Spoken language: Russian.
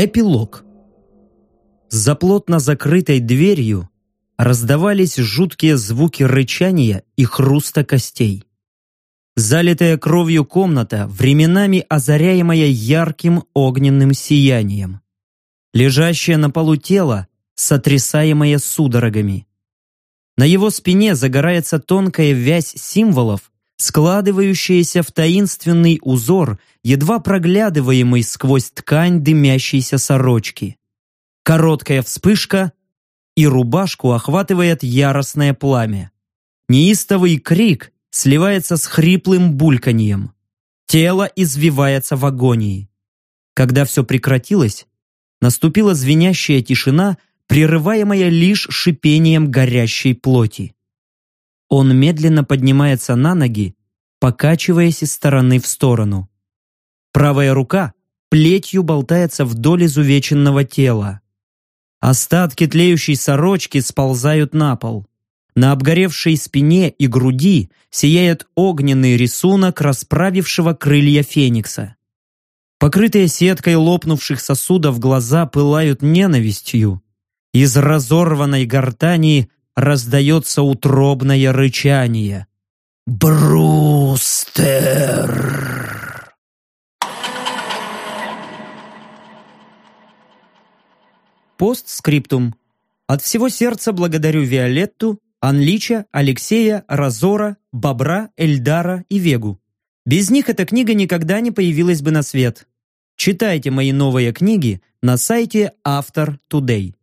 Эпилог. За плотно закрытой дверью раздавались жуткие звуки рычания и хруста костей. Залитая кровью комната, временами озаряемая ярким огненным сиянием. Лежащее на полу тело, сотрясаемое судорогами. На его спине загорается тонкая вязь символов, складывающаяся в таинственный узор, едва проглядываемый сквозь ткань дымящейся сорочки. Короткая вспышка, и рубашку охватывает яростное пламя. Неистовый крик сливается с хриплым бульканьем. Тело извивается в агонии. Когда все прекратилось, наступила звенящая тишина, прерываемая лишь шипением горящей плоти. Он медленно поднимается на ноги, покачиваясь из стороны в сторону. Правая рука плетью болтается вдоль изувеченного тела. Остатки тлеющей сорочки сползают на пол. На обгоревшей спине и груди сияет огненный рисунок расправившего крылья феникса. Покрытые сеткой лопнувших сосудов глаза пылают ненавистью. Из разорванной гортани раздается утробное рычание. «Брустер!» Постскриптум. От всего сердца благодарю Виолетту, Анлича, Алексея, Разора, Бобра, Эльдара и Вегу. Без них эта книга никогда не появилась бы на свет. Читайте мои новые книги на сайте Автор Today.